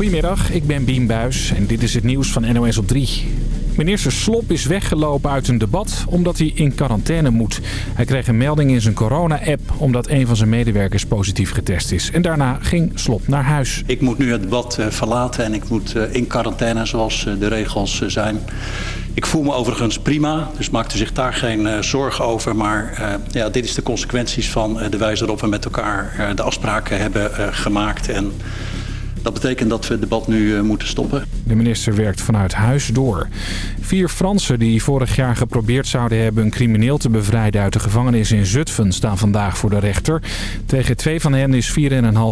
Goedemiddag, ik ben Bien Buis en dit is het nieuws van NOS op 3. Minister Slop is weggelopen uit een debat omdat hij in quarantaine moet. Hij kreeg een melding in zijn corona-app omdat een van zijn medewerkers positief getest is. En daarna ging Slop naar huis. Ik moet nu het debat eh, verlaten en ik moet eh, in quarantaine zoals eh, de regels zijn. Ik voel me overigens prima, dus maakte zich daar geen zorgen over. Maar ja, dit is de consequenties van de wijze waarop we met elkaar de afspraken hebben gemaakt. En dat betekent dat we het debat nu uh, moeten stoppen. De minister werkt vanuit huis door. Vier Fransen die vorig jaar geprobeerd zouden hebben een crimineel te bevrijden uit de gevangenis in Zutphen staan vandaag voor de rechter. Tegen twee van hen is 4,5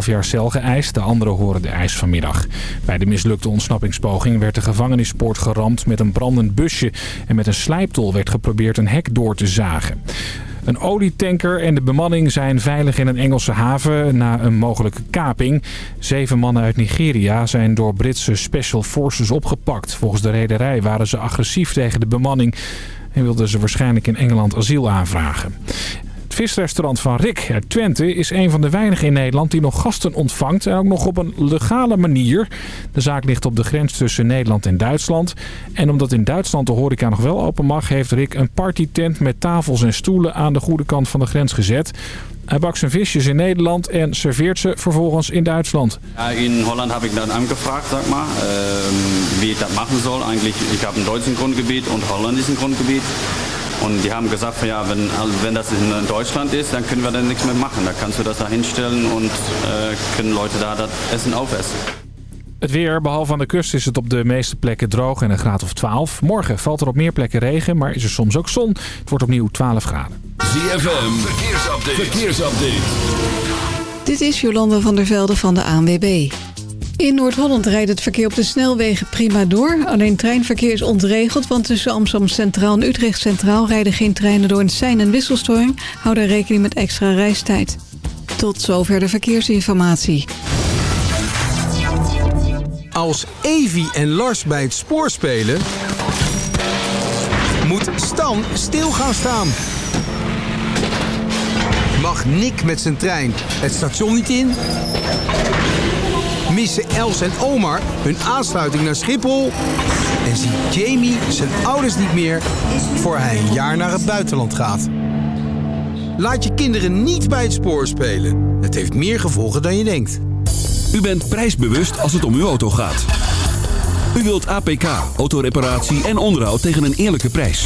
jaar cel geëist, de anderen horen de eis vanmiddag. Bij de mislukte ontsnappingspoging werd de gevangenispoort geramd met een brandend busje en met een slijptol werd geprobeerd een hek door te zagen. Een olietanker en de bemanning zijn veilig in een Engelse haven na een mogelijke kaping. Zeven mannen uit Nigeria zijn door Britse Special Forces opgepakt. Volgens de rederij waren ze agressief tegen de bemanning en wilden ze waarschijnlijk in Engeland asiel aanvragen visrestaurant van Rick uit Twente is een van de weinigen in Nederland die nog gasten ontvangt. En ook nog op een legale manier. De zaak ligt op de grens tussen Nederland en Duitsland. En omdat in Duitsland de horeca nog wel open mag... heeft Rick een partytent met tafels en stoelen aan de goede kant van de grens gezet. Hij bakt zijn visjes in Nederland en serveert ze vervolgens in Duitsland. In Holland heb ik dan aangevraagd, zeg maar, äh, wie ik dat machen soll. Eigenlijk, ik heb een Duits grondgebied en Holland is een grondgebied. Und die haben gesagt, ja, wenn, wenn das in Deutschland ist, dann können wir dann nichts mehr machen. Da kannst du das da hinstellen und äh, können Leute da das Essen aufessen. Het weer, behalve aan de kust, is het op de meeste plekken droog en een graad of 12. Morgen valt er op meer plekken regen, maar is er soms ook zon. Het wordt opnieuw 12 graden. ZFM, verkeersupdate. verkeersupdate. Dit is Jolanda van der Velde van de ANWB. In Noord-Holland rijdt het verkeer op de snelwegen prima door. Alleen treinverkeer is ontregeld, want tussen Amsterdam Centraal en Utrecht Centraal... rijden geen treinen door een sein- en wisselstoring. Hou daar rekening met extra reistijd. Tot zover de verkeersinformatie. Als Evi en Lars bij het spoor spelen... moet Stan stil gaan staan. Mag Nick met zijn trein het station niet in missen Els en Omar hun aansluiting naar Schiphol... en ziet Jamie zijn ouders niet meer voor hij een jaar naar het buitenland gaat. Laat je kinderen niet bij het spoor spelen. Het heeft meer gevolgen dan je denkt. U bent prijsbewust als het om uw auto gaat. U wilt APK, autoreparatie en onderhoud tegen een eerlijke prijs.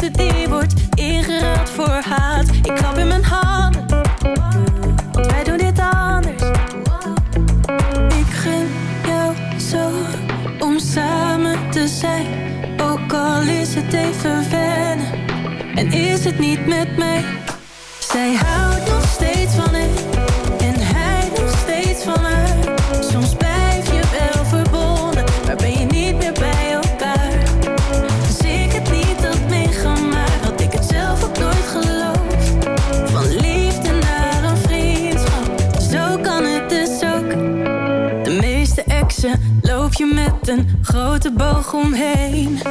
liefde die wordt ingeruild voor haat. Ik klap in mijn handen, want wij doen dit anders. Ik gun jou zo om samen te zijn. Ook al is het even wennen en is het niet met mij. Omheen.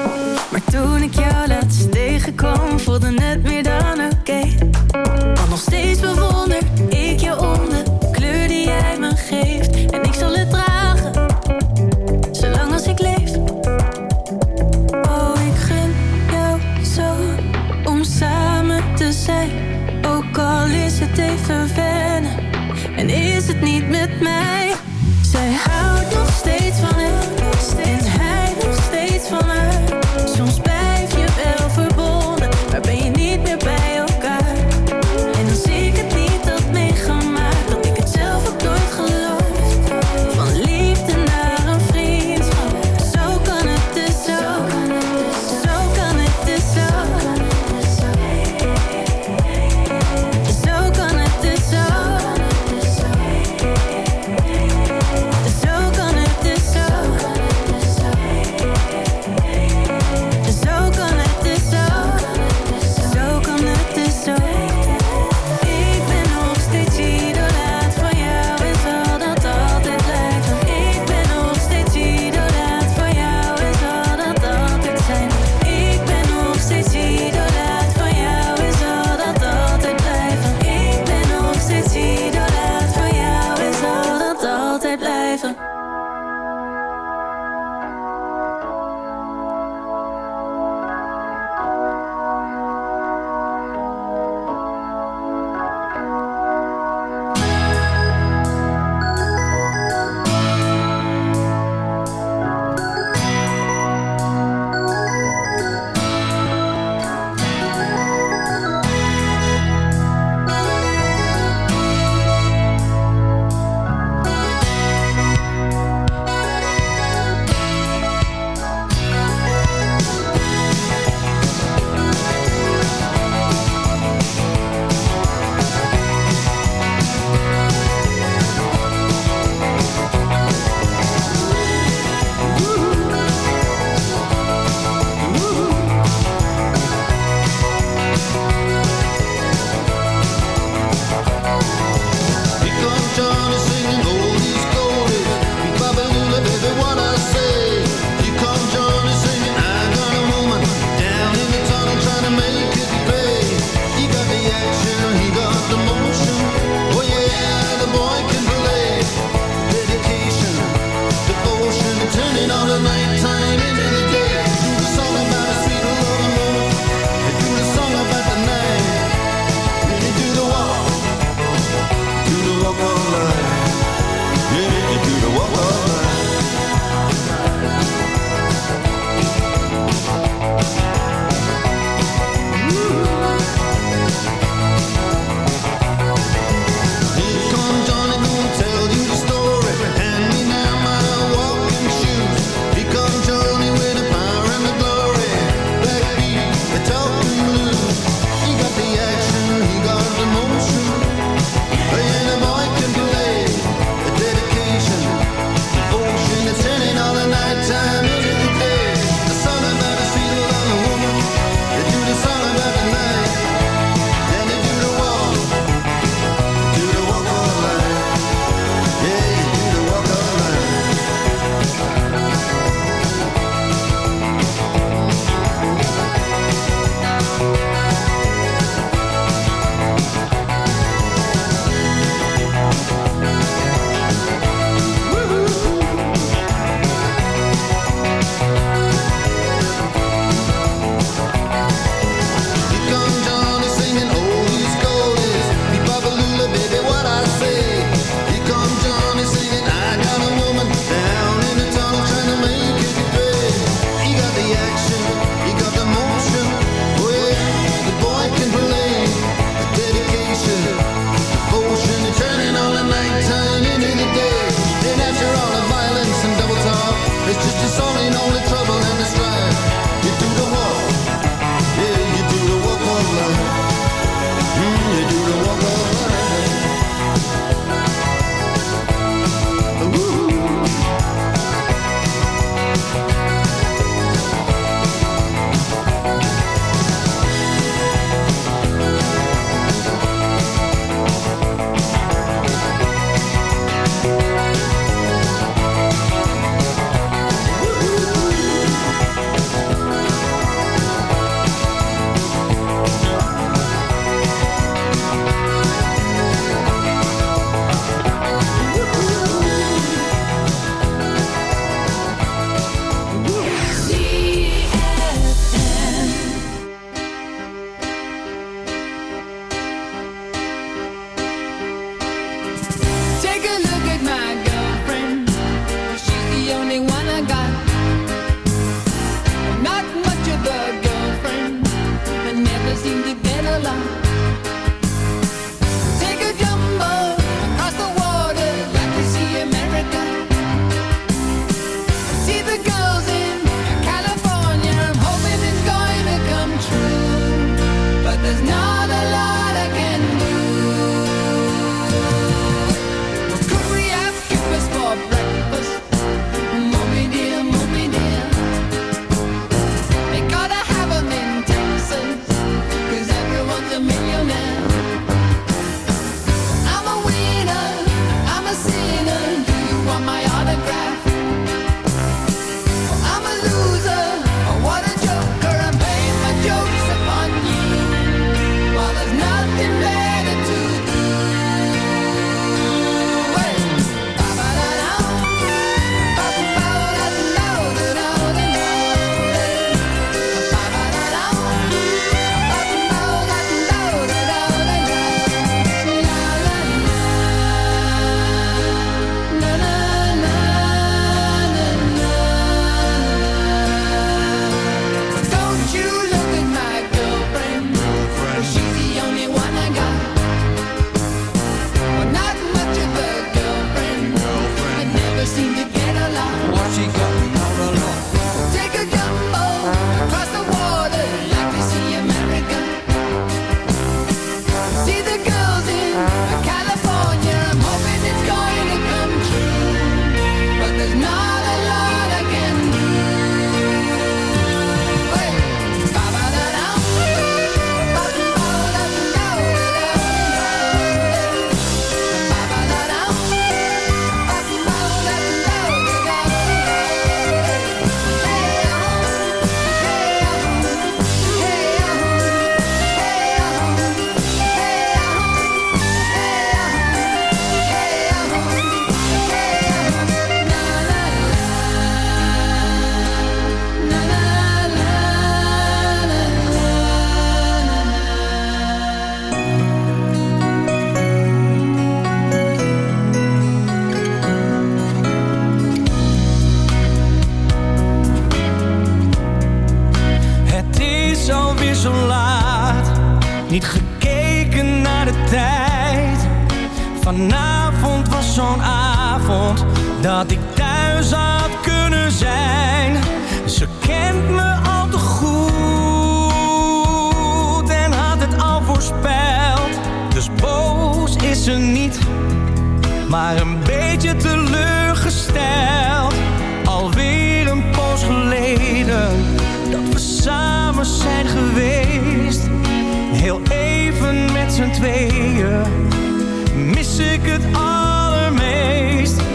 Mis ik het allermeest.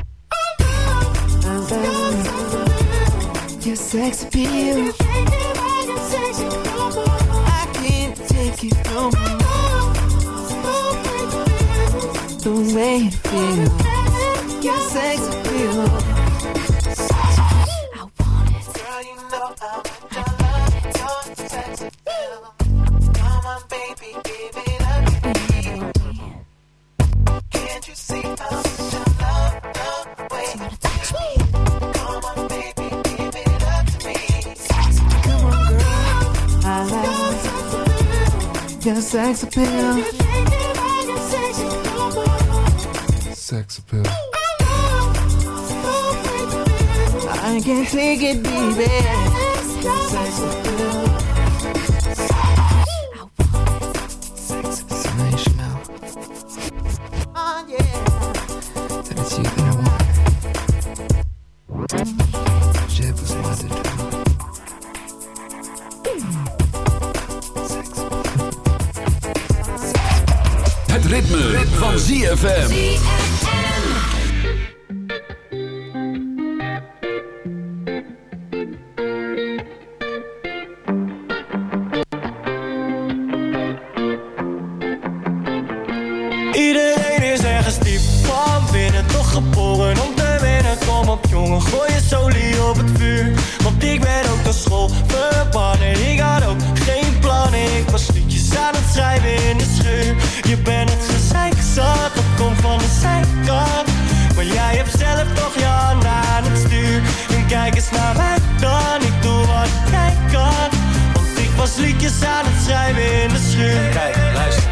sneaky, baby. In de schuur. Je bent het gezeik zat, dat komt van de zijkant. Maar jij hebt zelf toch je handen aan het stuur. En kijk eens naar mij dan, ik doe wat jij kan. Want ik was liedjes aan het schrijven in de schuur. Kijk, luister.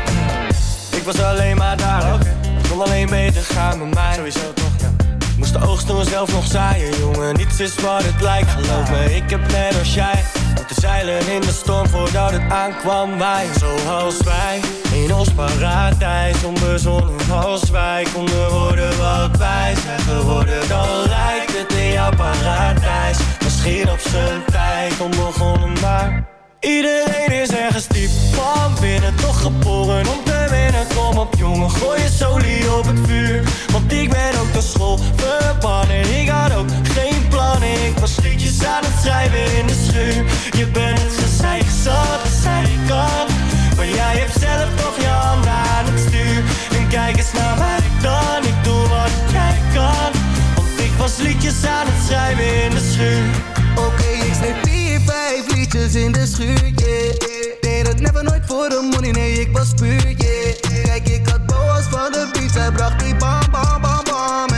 Ik was alleen maar daar ook. Kon alleen beter gaan met mij. Sowieso toch, ja. Moest de oogst toen zelf nog zaaien, jongen. Niets is wat het lijkt, geloof me. Ik heb net als jij moeten zeilen in de storm voordat het aankwam. Wij, zoals wij, in ons paradijs. Onbezonnen als wij konden worden wat wij zijn geworden. Dan lijkt het in jouw paradijs. Misschien op zijn tijd onbegonnen, maar... Iedereen is ergens diep van binnen, toch geboren om te winnen. Kom op jongen, gooi je solie op het vuur. Want ik ben ook naar school verbannen. Ik had ook geen plannen, ik was aan het schrijven in de schuur Je bent het gezeik zat, de zijkant Maar jij hebt zelf toch je handen aan het stuur En kijk eens naar mij dan, ik doe wat jij kan Want ik was liedjes aan het schrijven in de schuur Oké, ik schreef vier, vijf liedjes in de schuur, yeah. Deed het never nooit voor de money, nee, ik was puur, yeah. Kijk, ik had boas van de beats, hij bracht die bam, bam, bam, bam.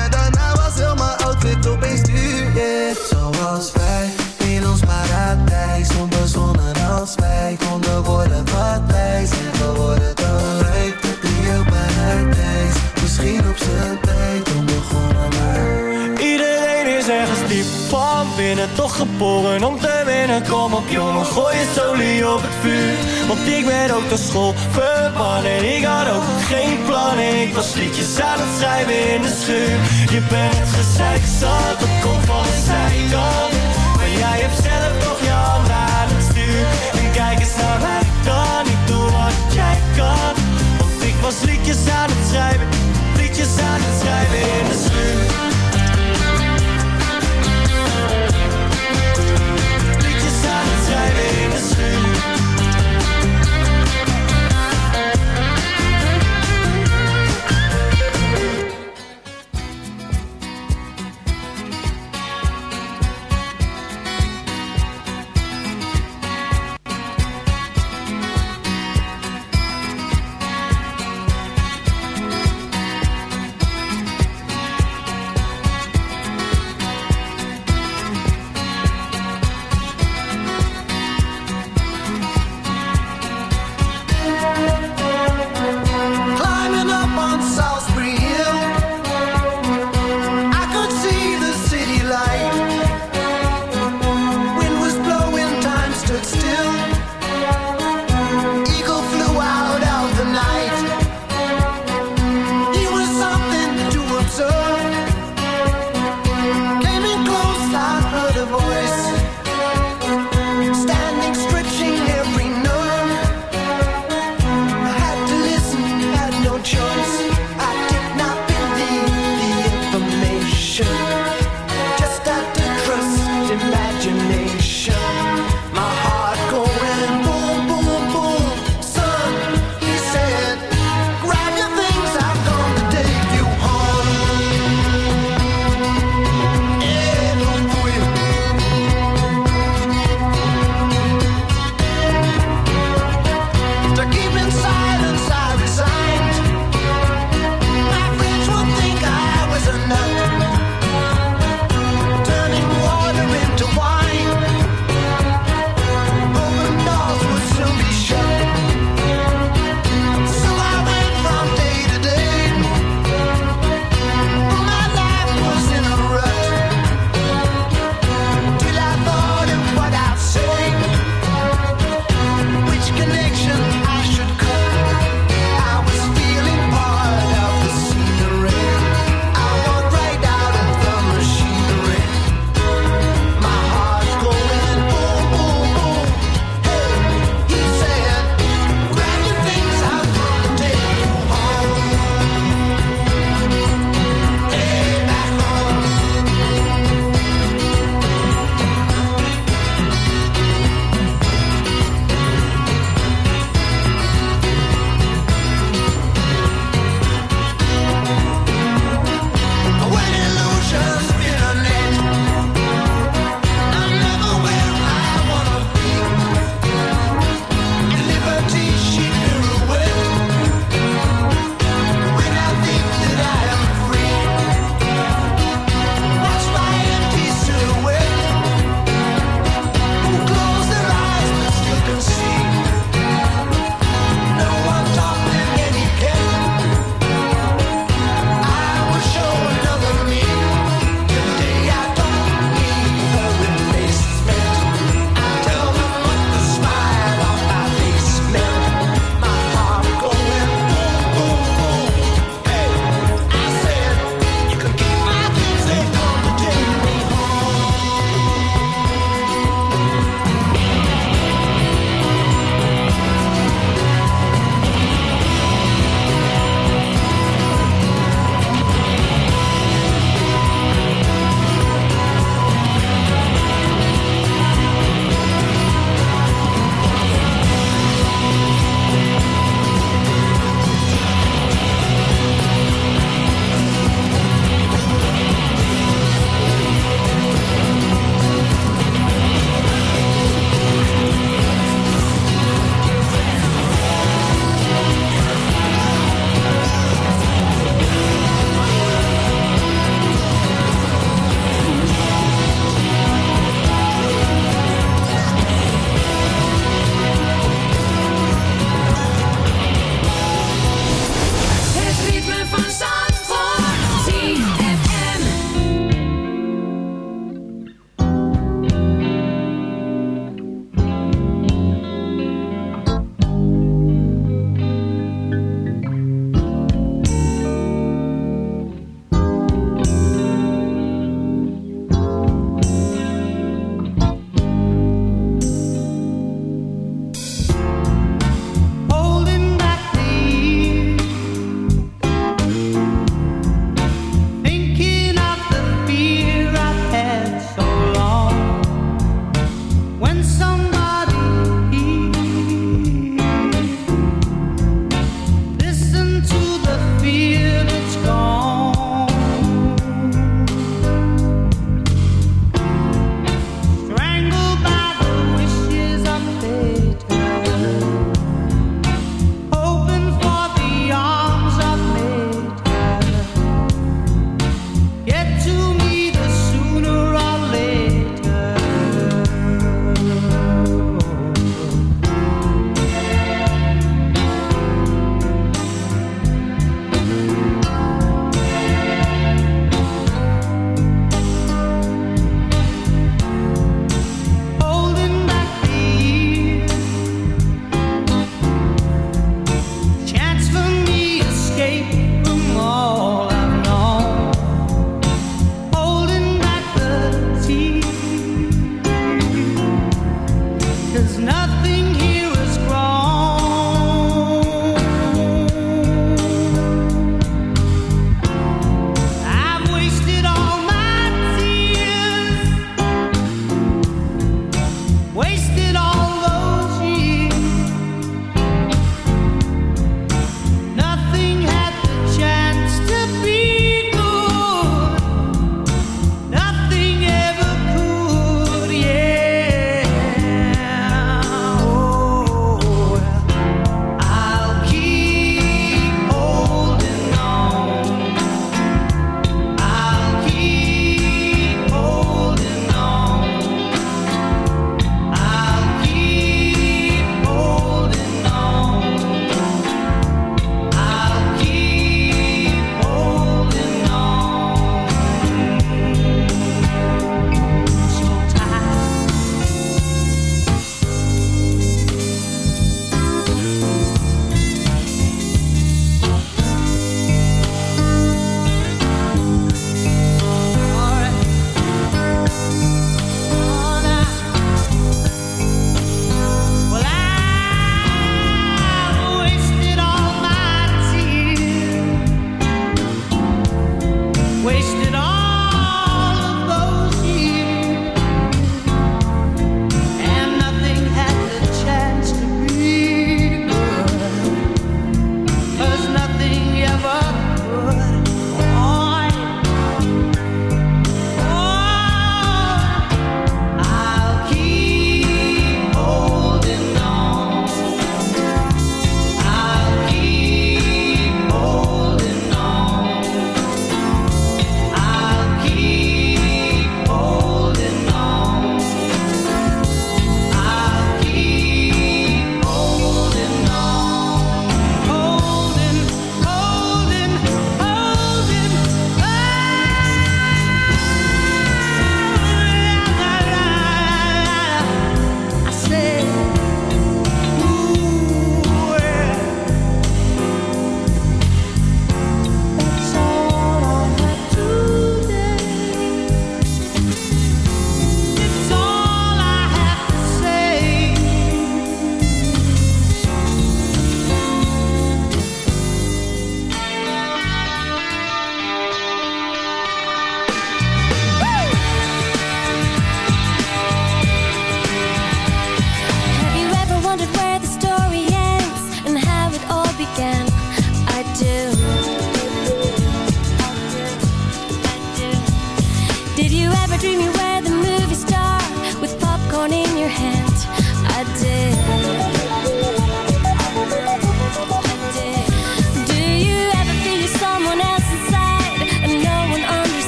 Geboren om te winnen. Kom op jongen, gooi je solie op het vuur. Want ik ben ook de school verbannen Ik had ook geen plannen Ik was liedjes aan het schrijven in de schuur. Je bent gezeik zat, dat komt